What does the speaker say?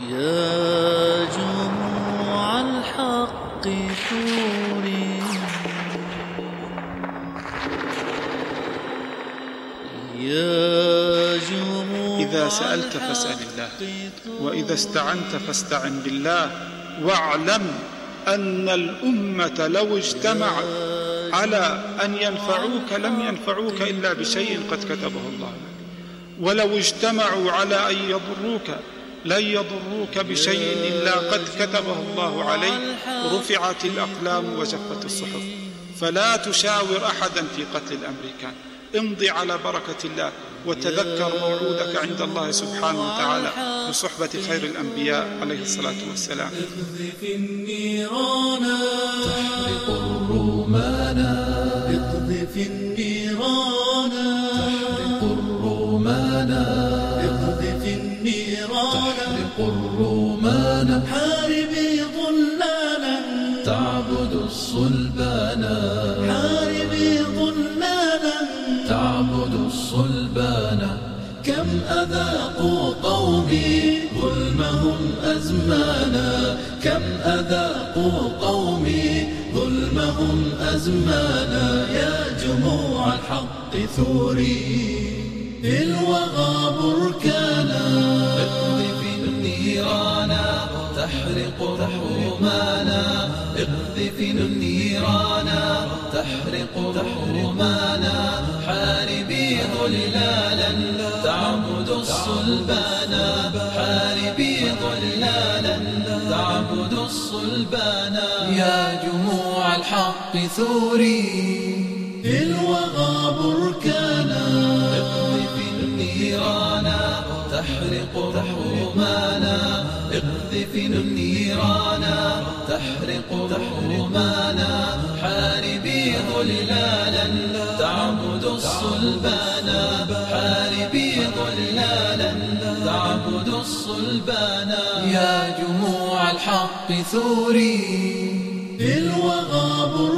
يا جموع الحق ثوري يا جموع إذا سألت فاسأل الله وإذا استعنت فاستعن بالله واعلم أن الأمة لو اجتمعت على أن ينفعوك لم ينفعوك إلا بشيء قد كتبه الله لك. ولو اجتمعوا على أن يضروك لن يضروك بشيء إلا قد كتبه الله عليك. رفعت الأقلام وجفت الصحف. فلا تشاور أحدا في قتل الأمريكان. امضي على بركة الله وتذكر موعودك عند الله سبحانه وتعالى بصحبة خير الأنبياء عليه الصلاة والسلام. اقذف النيران تحرق الرومانا اقذف النيران تحرق الرومانا اقذف الرومانا حاربي ضلالا تعبد الصلبانا حاربي ضلالا تعبد الصلبانا كم أذاقوا قومي ظلمهم أزمانا كم أذاقوا قومي ظلمهم أزمانا يا جموع الحق ثوري إلوغى بركانا تحرق الرومانا اقذف النيران تحرق الرومانا حاربي ظلالا تعبد الصلبانا حاربي ظلالا تعبد الصلبانا. يا جموع الحق ثوري في الوغى بركانا اقذف النيران تحرق الرومانا اقذف النيران تحرق الرومانا حاربي ظلالا تعبد الصلبانا حاربي ظلالا تعبد الصلبانا يا جموع الحق ثوري في الوغى بركانا